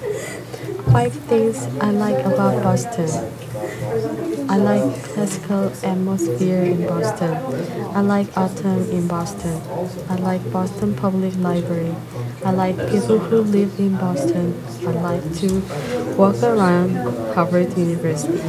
Five things I like about Boston. I like classical atmosphere in Boston. I like autumn in Boston. I like Boston Public Library. I like people who live in Boston. I like to walk around Harvard University.